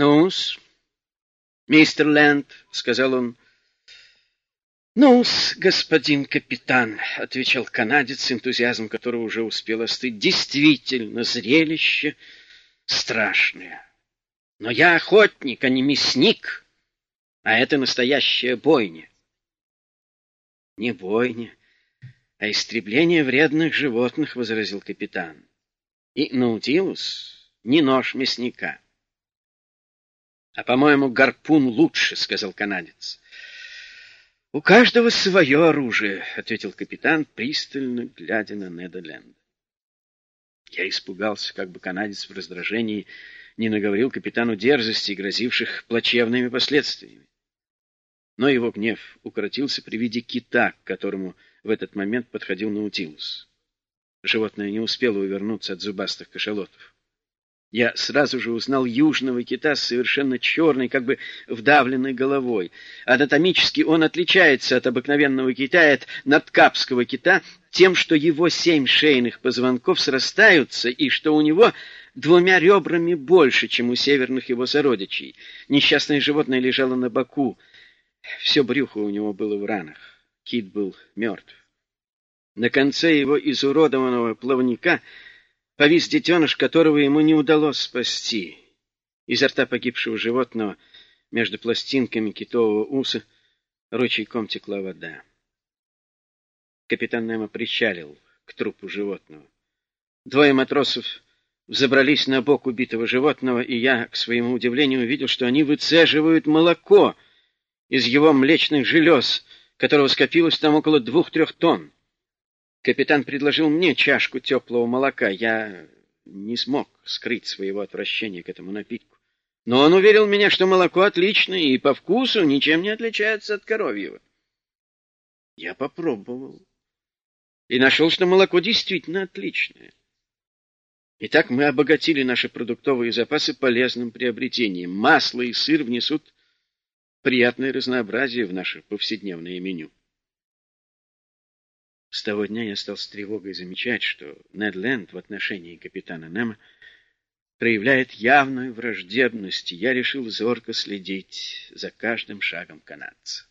Ну-с, мистер Лэнд, — сказал он. Ну-с, господин капитан, — отвечал канадец, энтузиазм которого уже успел остыть. Действительно, зрелище страшное. Но я охотник, а не мясник, а это настоящая бойня. Не бойня, а истребление вредных животных, — возразил капитан. И Наутилус не нож мясника. А, по-моему, гарпун лучше, — сказал канадец. У каждого свое оружие, — ответил капитан, пристально глядя на Неда Ленда. Я испугался, как бы канадец в раздражении не наговорил капитану дерзости, грозивших плачевными последствиями. Но его гнев укоротился при виде кита, к которому в этот момент подходил Наутилус. Животное не успело увернуться от зубастых кашалотов. Я сразу же узнал южного кита с совершенно черной, как бы вдавленной головой. Анатомически он отличается от обыкновенного кита и от надкапского кита тем, что его семь шейных позвонков срастаются и что у него двумя ребрами больше, чем у северных его сородичей. Несчастное животное лежало на боку. Все брюхо у него было в ранах. Кит был мертв. На конце его изуродованного плавника — повис детеныш, которого ему не удалось спасти. Изо рта погибшего животного между пластинками китового уса ручейком текла вода. Капитан Немо причалил к трупу животного. Двое матросов взобрались на бок убитого животного, и я, к своему удивлению, увидел, что они выцеживают молоко из его млечных желез, которого скопилось там около двух-трех тонн. Капитан предложил мне чашку теплого молока. Я не смог скрыть своего отвращения к этому напитку. Но он уверил меня, что молоко отличное и по вкусу ничем не отличается от коровьего. Я попробовал и нашел, что молоко действительно отличное. Итак, мы обогатили наши продуктовые запасы полезным приобретением. Масло и сыр внесут приятное разнообразие в наше повседневное меню. С того дня я стал с тревогой замечать, что Нед Ленд в отношении капитана Немо проявляет явную враждебность, и я решил зорко следить за каждым шагом канадца.